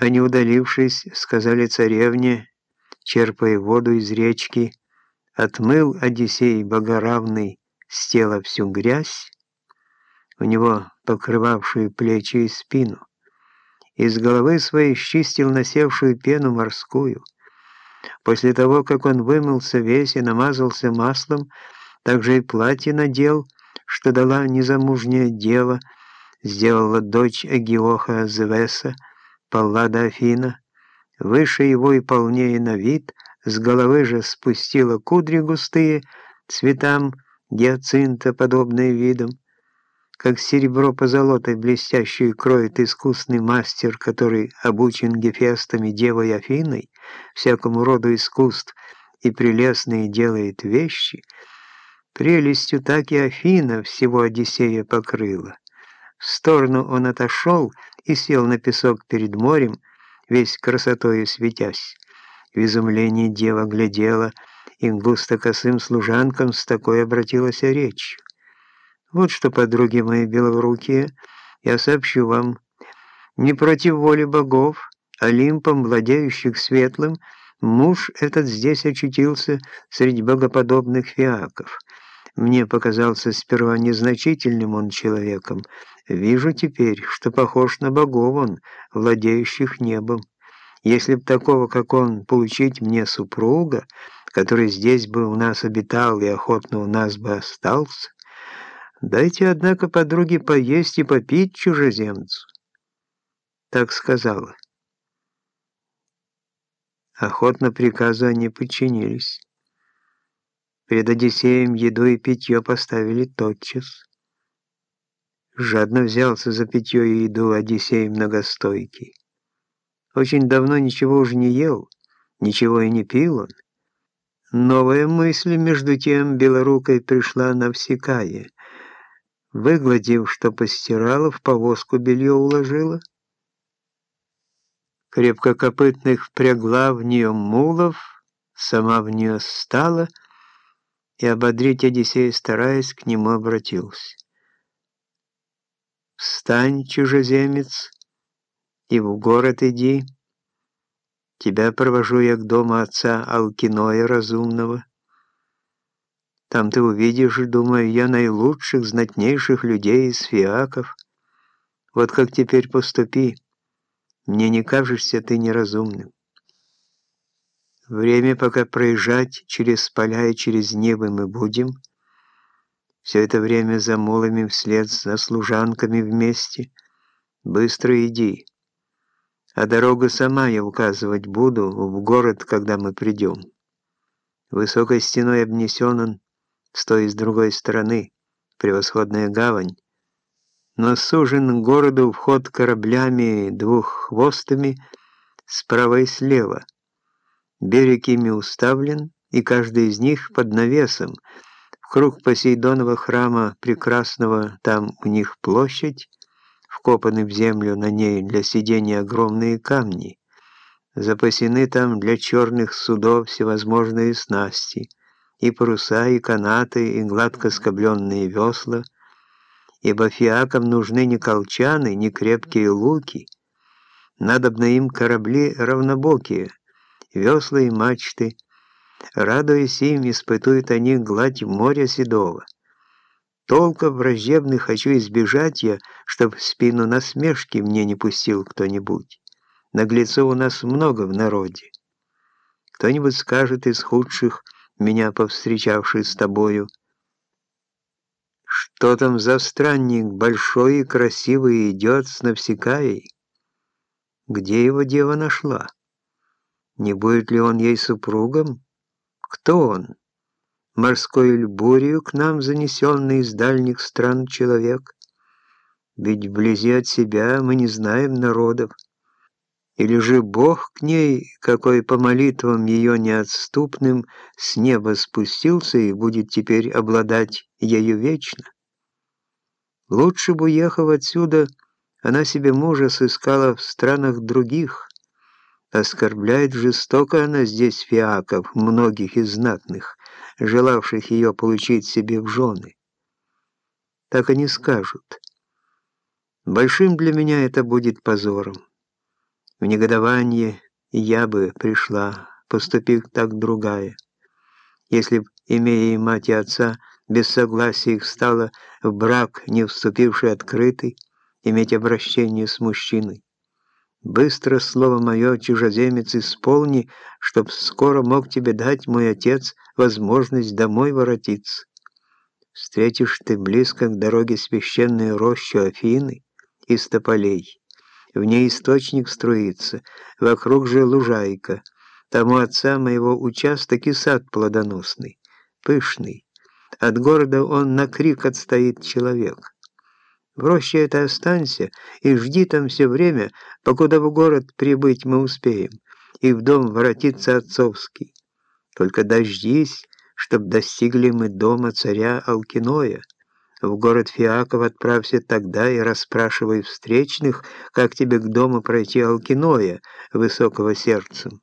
Они, удалившись, сказали царевне, черпая воду из речки, отмыл Одиссей богоравный с тела всю грязь, у него покрывавшую плечи и спину, из головы своей счистил насевшую пену морскую. После того, как он вымылся весь и намазался маслом, также и платье надел, что дала незамужняя дева, сделала дочь Агиоха Зевеса, Паллада Афина, выше его и полнее на вид, с головы же спустила кудри густые, цветам гиацинта, подобные видом, как серебро по золотой блестящую кроет искусный мастер, который обучен Гефестами девой Афиной, всякому роду искусств и прелестные делает вещи, прелестью так и Афина всего Одиссея покрыла. В сторону он отошел и сел на песок перед морем, весь красотою светясь. В изумлении дева глядела, и густо косым служанкам с такой обратилась речь. Вот что, подруги мои белорукие, я сообщу вам. Не против воли богов, Олимпом, владеющих светлым, муж этот здесь очутился среди богоподобных фиаков. Мне показался сперва незначительным он человеком. Вижу теперь, что похож на богов он, владеющих небом. Если б такого, как он, получить мне супруга, который здесь бы у нас обитал и охотно у нас бы остался, Дайте, однако, подруге поесть и попить чужеземцу. Так сказала. Охотно приказу они подчинились. Перед Одиссеем еду и питье поставили тотчас. Жадно взялся за питье и еду Одиссей многостойкий. Очень давно ничего уже не ел, ничего и не пил он. Новая мысль, между тем, белорукой пришла навсекая — выгладив, что постирала, в повозку белье уложила. Крепко копытных впрягла в нее мулов, сама в нее стала, и ободрить Одиссея, стараясь, к нему обратился. «Встань, чужеземец, и в город иди. Тебя провожу я к дому отца Алкиноя Разумного». Там ты увидишь, думаю я, наилучших, знатнейших людей из фиаков. Вот как теперь поступи. Мне не кажешься ты неразумным. Время, пока проезжать через поля и через небо мы будем, все это время за молами вслед за служанками вместе. Быстро иди. А дорогу сама я указывать буду в город, когда мы придем. Высокой стеной обнесен он, с той и с другой стороны, превосходная гавань, но сужен городу вход кораблями двуххвостами справа и слева. Берег ими уставлен, и каждый из них под навесом. Круг Посейдонова храма прекрасного там у них площадь, вкопаны в землю на ней для сидения огромные камни. Запасены там для черных судов всевозможные снасти — и паруса, и канаты, и гладко скобленные весла, ибо фиакам нужны не колчаны, не крепкие луки, надобно им корабли равнобокие, весла и мачты, радуясь им, испытуют они гладь моря седого. Толка враждебных хочу избежать я, чтоб спину насмешки мне не пустил кто-нибудь. Наглецов у нас много в народе. Кто-нибудь скажет из худших – меня повстречавший с тобою. Что там за странник, большой и красивый, идет с Навсекаей? Где его дева нашла? Не будет ли он ей супругом? Кто он? Морской льбурью к нам занесенный из дальних стран человек? Ведь вблизи от себя мы не знаем народов. Или же Бог к ней, какой по молитвам ее неотступным с неба спустился и будет теперь обладать ею вечно? Лучше бы, уехав отсюда, она себе мужа сыскала в странах других. Оскорбляет жестоко она здесь фиаков, многих из знатных, желавших ее получить себе в жены. Так они скажут. Большим для меня это будет позором. В негодование я бы пришла, поступив так другая. Если б, имея и мать и отца, без согласия их стала в брак, не вступивший открытый, иметь обращение с мужчиной. Быстро слово мое, чужеземец, исполни, чтоб скоро мог тебе дать мой отец возможность домой воротиться. Встретишь ты близко к дороге священную рощу Афины из тополей. В ней источник струится, вокруг же лужайка. Там у отца моего участок и сад плодоносный, пышный. От города он на крик отстоит человек. В роще это останься и жди там все время, покуда в город прибыть мы успеем, и в дом воротиться отцовский. Только дождись, чтоб достигли мы дома царя Алкиноя. В город Фиаков отправься тогда и расспрашивай встречных, как тебе к дому пройти Алкиноя, высокого сердцем.